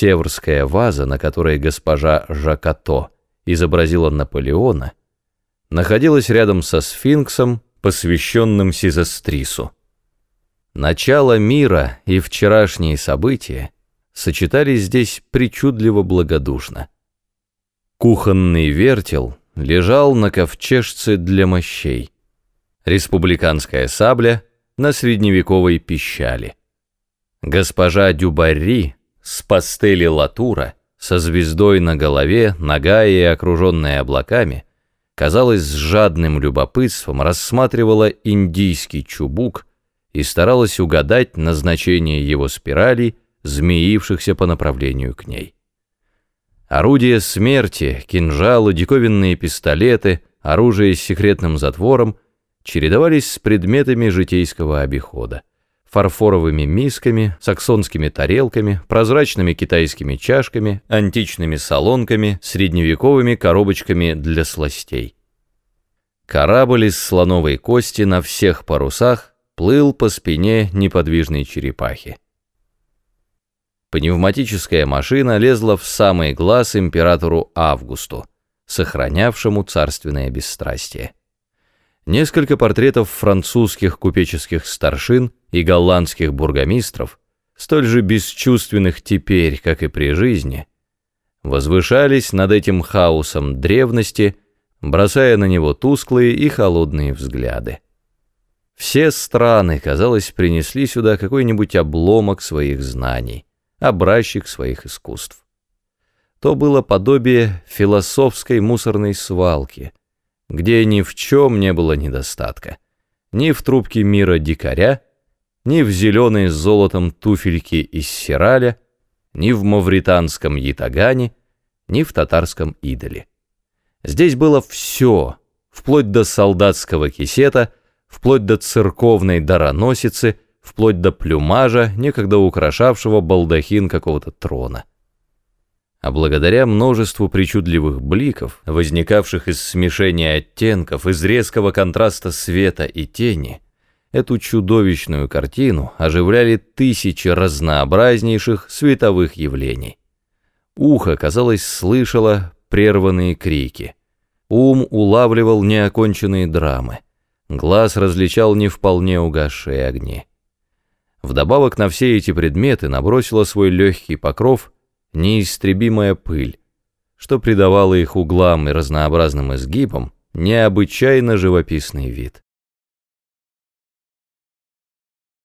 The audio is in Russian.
северская ваза, на которой госпожа Жакато изобразила Наполеона, находилась рядом со сфинксом, посвященным Сизастрису. Начало мира и вчерашние события сочетались здесь причудливо благодушно. Кухонный вертел лежал на ковчежце для мощей. Республиканская сабля на средневековой пищали. Госпожа Дюбарри с пастели латура, со звездой на голове, ногая и окруженная облаками, казалось, с жадным любопытством рассматривала индийский чубук и старалась угадать назначение его спиралей, змеившихся по направлению к ней. Орудия смерти, кинжалы, диковинные пистолеты, оружие с секретным затвором чередовались с предметами житейского обихода фарфоровыми мисками, саксонскими тарелками, прозрачными китайскими чашками, античными солонками, средневековыми коробочками для сластей. Корабль из слоновой кости на всех парусах плыл по спине неподвижной черепахи. Пневматическая машина лезла в самый глаз императору Августу, сохранявшему царственное бесстрастие. Несколько портретов французских купеческих старшин и голландских бургомистров, столь же бесчувственных теперь, как и при жизни, возвышались над этим хаосом древности, бросая на него тусклые и холодные взгляды. Все страны, казалось, принесли сюда какой-нибудь обломок своих знаний, образчик своих искусств. То было подобие философской мусорной свалки, где ни в чем не было недостатка. Ни в трубке мира дикаря, ни в зеленой с золотом туфельке из сираля, ни в мавританском ятагане, ни в татарском идоле. Здесь было все, вплоть до солдатского кисета, вплоть до церковной дароносицы, вплоть до плюмажа, некогда украшавшего балдахин какого-то трона. А благодаря множеству причудливых бликов, возникавших из смешения оттенков, из резкого контраста света и тени, Эту чудовищную картину оживляли тысячи разнообразнейших световых явлений. Ухо, казалось, слышало прерванные крики. Ум улавливал неоконченные драмы. Глаз различал не вполне угасшие огни. Вдобавок на все эти предметы набросила свой легкий покров неистребимая пыль, что придавало их углам и разнообразным изгибам необычайно живописный вид.